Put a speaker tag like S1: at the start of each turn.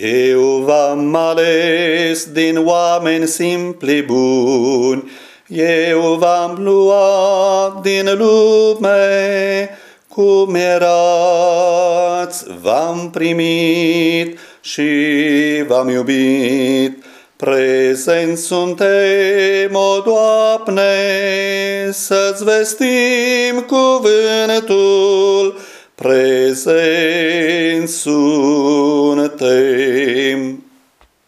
S1: Eu v-am ales din oameni simpli buni, eu v-am luat din lume, cum erați, v-am primit și v-am iubit. Prezent suntem, o Doamne, să-ți vestim cuvântul, prezent suntem.